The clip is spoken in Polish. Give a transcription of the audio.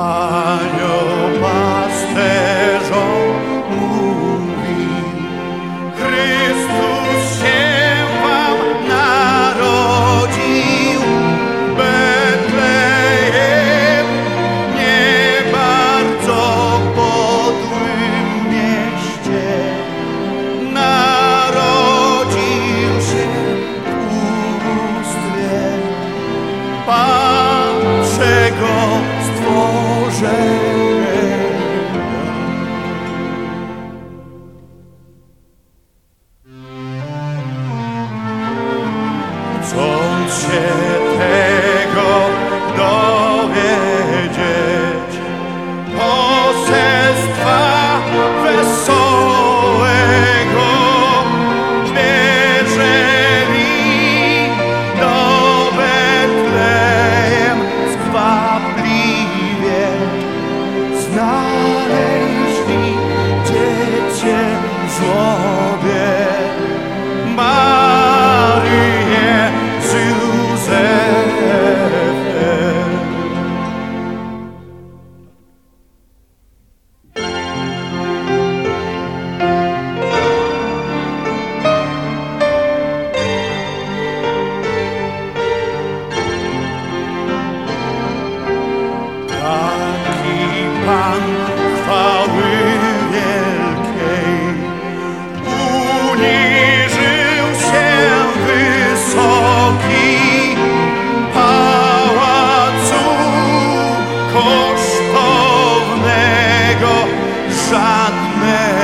Anioł pasterzom mówi, Chrystus się wam narodził, Betlejem nie bardzo podłym mieście. Narodził się w pustwie, Pan przego jeito. Złobie. Maryję z Józefem. Taki Pan man.